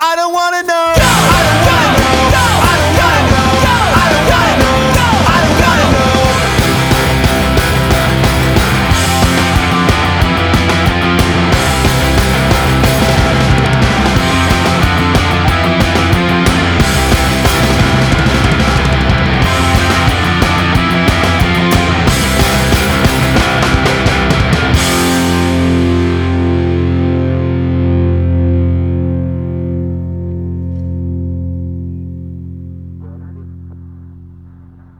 I don't wanna know.